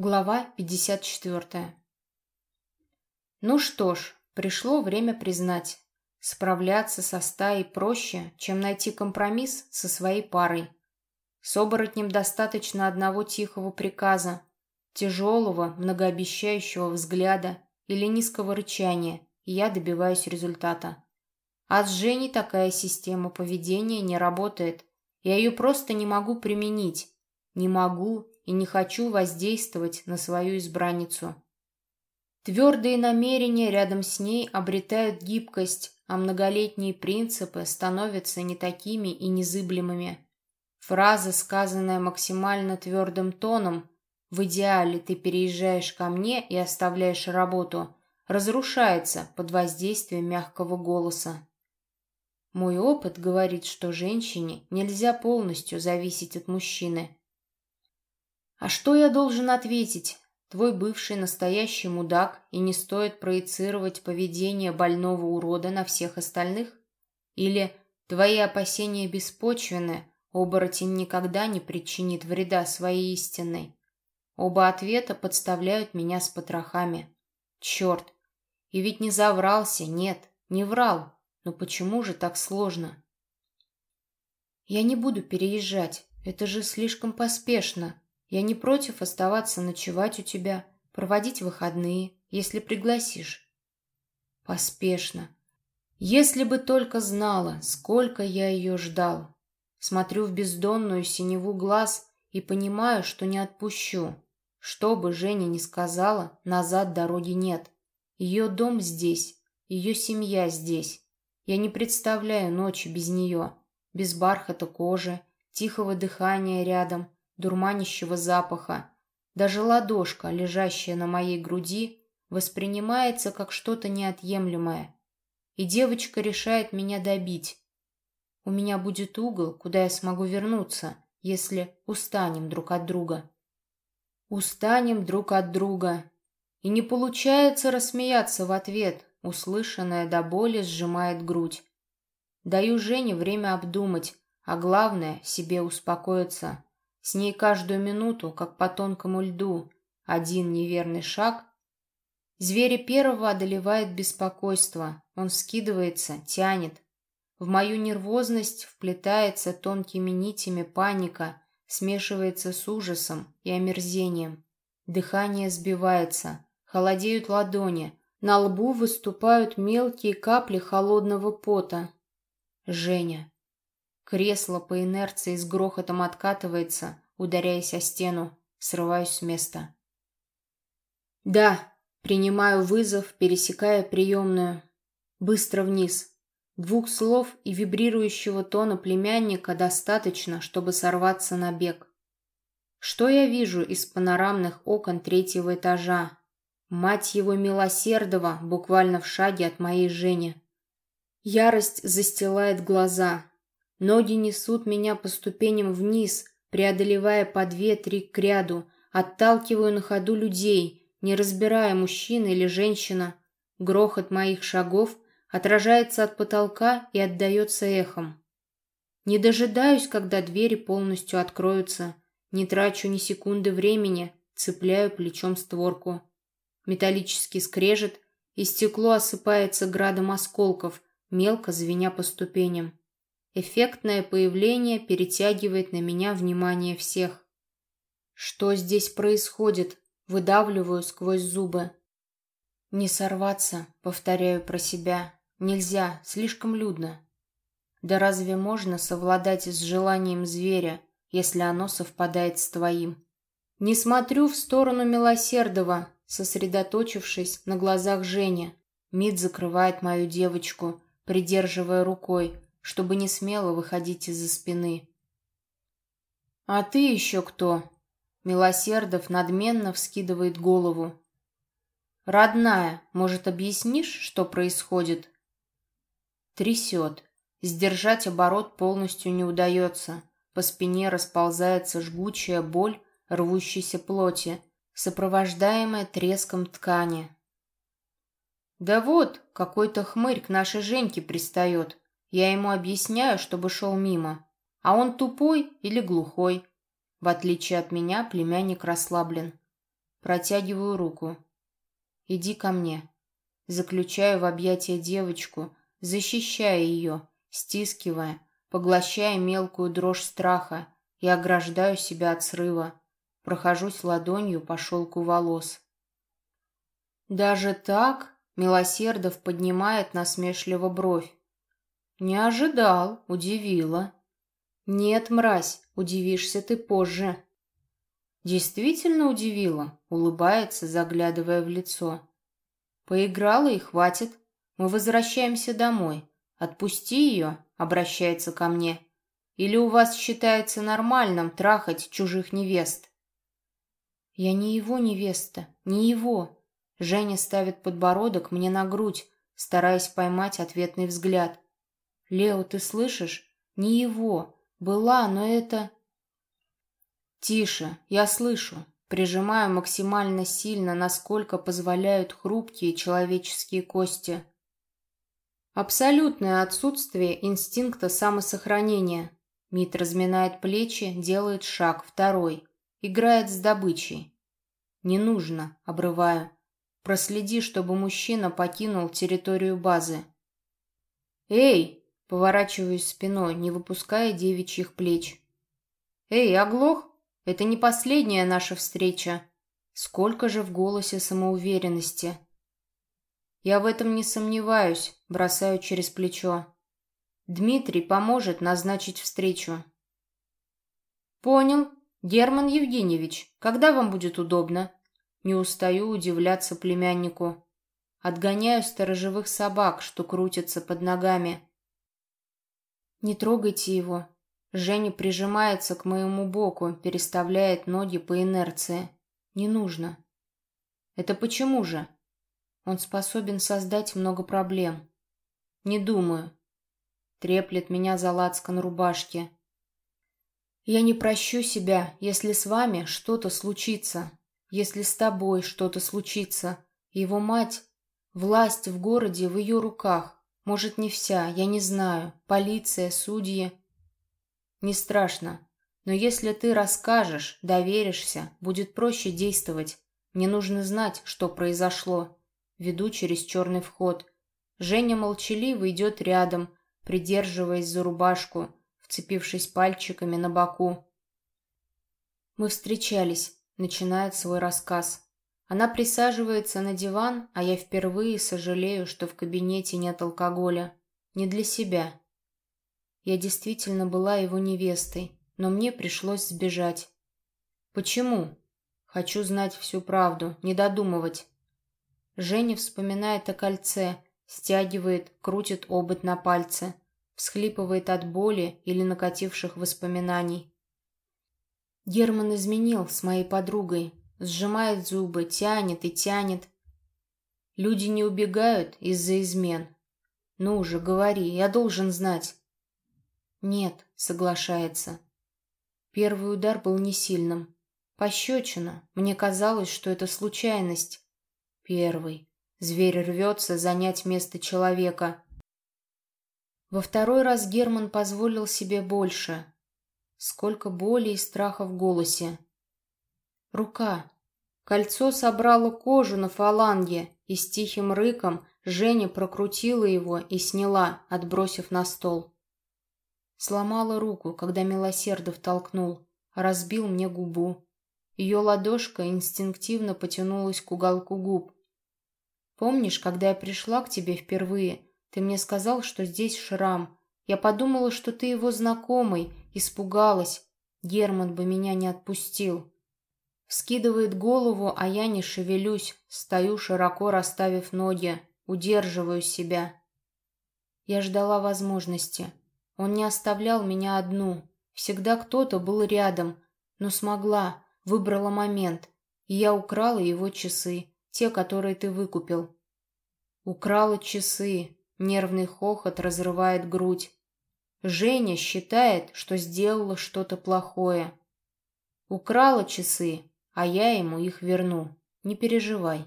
Глава 54. Ну что ж, пришло время признать. Справляться со стаей проще, чем найти компромисс со своей парой. С оборотнем достаточно одного тихого приказа, тяжелого, многообещающего взгляда или низкого рычания, и я добиваюсь результата. А с Женей такая система поведения не работает. Я ее просто не могу применить. Не могу и не хочу воздействовать на свою избранницу. Твердые намерения рядом с ней обретают гибкость, а многолетние принципы становятся не такими и незыблемыми. Фраза, сказанная максимально твердым тоном «В идеале ты переезжаешь ко мне и оставляешь работу», разрушается под воздействием мягкого голоса. Мой опыт говорит, что женщине нельзя полностью зависеть от мужчины. А что я должен ответить? Твой бывший настоящий мудак, и не стоит проецировать поведение больного урода на всех остальных? Или твои опасения беспочвены, оборотень никогда не причинит вреда своей истинной? Оба ответа подставляют меня с потрохами. Черт! И ведь не заврался, нет, не врал. Но почему же так сложно? Я не буду переезжать, это же слишком поспешно. Я не против оставаться ночевать у тебя, проводить выходные, если пригласишь. Поспешно. Если бы только знала, сколько я ее ждал. Смотрю в бездонную синеву глаз и понимаю, что не отпущу. Что бы Женя ни сказала, назад дороги нет. Ее дом здесь, ее семья здесь. Я не представляю ночи без нее, без бархата кожи, тихого дыхания рядом, дурманящего запаха. Даже ладошка, лежащая на моей груди, воспринимается как что-то неотъемлемое. И девочка решает меня добить. У меня будет угол, куда я смогу вернуться, если устанем друг от друга. Устанем друг от друга. И не получается рассмеяться в ответ, услышанное до боли сжимает грудь. Даю Жене время обдумать, а главное — себе успокоиться. С ней каждую минуту, как по тонкому льду, один неверный шаг. Зверя первого одолевает беспокойство. Он скидывается, тянет. В мою нервозность вплетается тонкими нитями паника, смешивается с ужасом и омерзением. Дыхание сбивается, холодеют ладони, на лбу выступают мелкие капли холодного пота. Женя. Кресло по инерции с грохотом откатывается, ударяясь о стену. Срываюсь с места. «Да», принимаю вызов, пересекая приемную. Быстро вниз. Двух слов и вибрирующего тона племянника достаточно, чтобы сорваться на бег. Что я вижу из панорамных окон третьего этажа? Мать его милосердова, буквально в шаге от моей Жени. Ярость застилает глаза, Ноги несут меня по ступеням вниз, преодолевая по две-три к ряду, отталкиваю на ходу людей, не разбирая, мужчина или женщина. Грохот моих шагов отражается от потолка и отдается эхом. Не дожидаюсь, когда двери полностью откроются, не трачу ни секунды времени, цепляю плечом створку. Металлический скрежет, и стекло осыпается градом осколков, мелко звеня по ступеням. Эффектное появление перетягивает на меня внимание всех. Что здесь происходит? Выдавливаю сквозь зубы. Не сорваться, повторяю про себя. Нельзя, слишком людно. Да разве можно совладать с желанием зверя, если оно совпадает с твоим? Не смотрю в сторону Милосердова, сосредоточившись на глазах Жени. Мид закрывает мою девочку, придерживая рукой, чтобы не смело выходить из-за спины. «А ты еще кто?» Милосердов надменно вскидывает голову. «Родная, может, объяснишь, что происходит?» Трясет. Сдержать оборот полностью не удается. По спине расползается жгучая боль рвущейся плоти, сопровождаемая треском ткани. «Да вот, какой-то хмырь к нашей Женьке пристает. Я ему объясняю, чтобы шел мимо. А он тупой или глухой. В отличие от меня, племянник расслаблен. Протягиваю руку. «Иди ко мне». Заключаю в объятия девочку, защищая ее, стискивая, поглощая мелкую дрожь страха и ограждаю себя от срыва. Прохожусь ладонью по шелку волос. «Даже так?» — Милосердов поднимает насмешливо бровь. «Не ожидал, удивила». «Нет, мразь, удивишься ты позже». «Действительно удивила», — улыбается, заглядывая в лицо. «Поиграла и хватит. Мы возвращаемся домой. Отпусти ее», — обращается ко мне. «Или у вас считается нормальным трахать чужих невест?» «Я не его невеста, не его». Женя ставит подбородок мне на грудь, стараясь поймать ответный взгляд. «Лео, ты слышишь? Не его. Была, но это...» «Тише, я слышу». Прижимаю максимально сильно, насколько позволяют хрупкие человеческие кости. Абсолютное отсутствие инстинкта самосохранения. Мит разминает плечи, делает шаг, второй. Играет с добычей. «Не нужно», — обрываю. «Проследи, чтобы мужчина покинул территорию базы». «Эй!» — поворачиваюсь спиной, не выпуская девичьих плеч. «Эй, оглох?» Это не последняя наша встреча. Сколько же в голосе самоуверенности. Я в этом не сомневаюсь, бросаю через плечо. Дмитрий поможет назначить встречу. Понял. Герман Евгеньевич, когда вам будет удобно? Не устаю удивляться племяннику. Отгоняю сторожевых собак, что крутятся под ногами. Не трогайте его, Женя прижимается к моему боку, переставляет ноги по инерции. Не нужно. Это почему же? Он способен создать много проблем. Не думаю. Треплет меня за лацкан рубашки. Я не прощу себя, если с вами что-то случится. Если с тобой что-то случится. Его мать... Власть в городе в ее руках. Может, не вся, я не знаю. Полиция, судьи. Не страшно. Но если ты расскажешь, доверишься, будет проще действовать. Мне нужно знать, что произошло. Веду через черный вход. Женя молчаливо идет рядом, придерживаясь за рубашку, вцепившись пальчиками на боку. Мы встречались, начинает свой рассказ. Она присаживается на диван, а я впервые сожалею, что в кабинете нет алкоголя. Не для себя. Я действительно была его невестой, но мне пришлось сбежать. Почему? Хочу знать всю правду, не додумывать. Женя вспоминает о кольце, стягивает, крутит обод на пальце, всхлипывает от боли или накативших воспоминаний. Герман изменил с моей подругой, сжимает зубы, тянет и тянет. Люди не убегают из-за измен. Ну же, говори, я должен знать. «Нет», — соглашается. Первый удар был не сильным. Пощечина. Мне казалось, что это случайность. Первый. Зверь рвется занять место человека. Во второй раз Герман позволил себе больше. Сколько боли и страха в голосе. Рука. Кольцо собрало кожу на фаланге, и с тихим рыком Женя прокрутила его и сняла, отбросив на стол. Сломала руку, когда Милосердов толкнул, разбил мне губу. Ее ладошка инстинктивно потянулась к уголку губ. «Помнишь, когда я пришла к тебе впервые, ты мне сказал, что здесь шрам. Я подумала, что ты его знакомый, испугалась. Герман бы меня не отпустил». Вскидывает голову, а я не шевелюсь, стою широко расставив ноги, удерживаю себя. Я ждала возможности. Он не оставлял меня одну. Всегда кто-то был рядом. Но смогла, выбрала момент. И я украла его часы, те, которые ты выкупил. Украла часы. Нервный хохот разрывает грудь. Женя считает, что сделала что-то плохое. Украла часы, а я ему их верну. Не переживай.